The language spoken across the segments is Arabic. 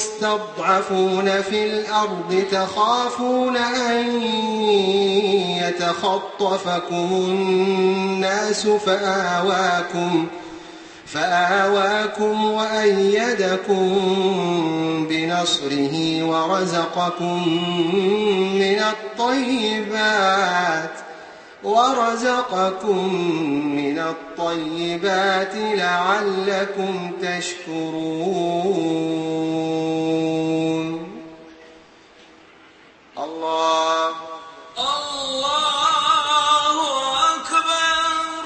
مستضعفون في الأرض تخافون أن يتخطفكم الناس فآواكم فآواكم وأيدكم بنصره ورزقكم من الطيبات ورزقكم من الطيبات لعلكم تشكرون. الله. الله أكبر.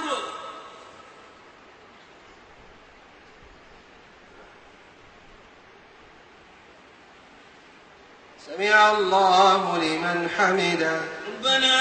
سمع الله لمن حمده. ربنا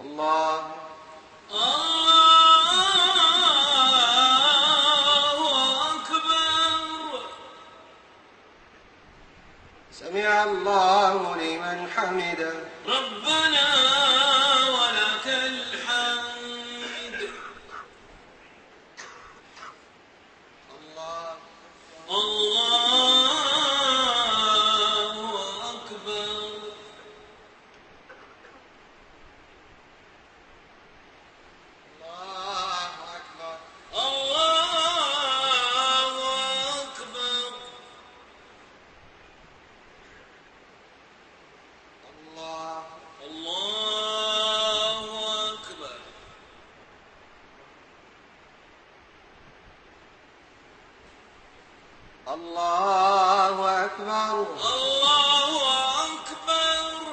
الله. الله أكبر. سمع الله لمن حمده ربنا ولك الحمد الله الله أكبر الله أكبر الله أكبر الله الله أكبر الله أكبر الله أكبر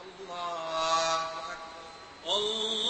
الله أكبر. الله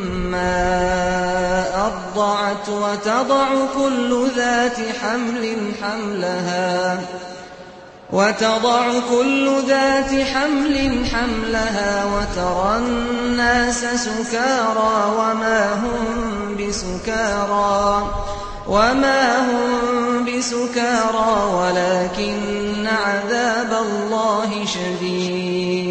أرضعت وتضع كل ذات حمل حملها وتضع كل ذات حمل حملها وترى الناس سكارى وما هم بسكارى وما هم بسكارى ولكن عذاب الله شديد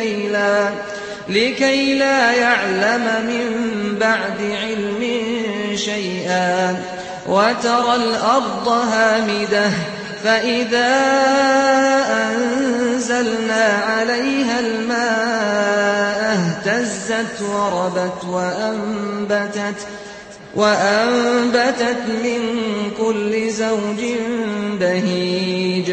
لكي لا, لكي لا يعلم من بعد علم شيئا. وترى الأرض هامدة فإذا أنزلنا عليها الماء اهتزت وربت وأنبتت وأنبتت من كل زوج بهيج.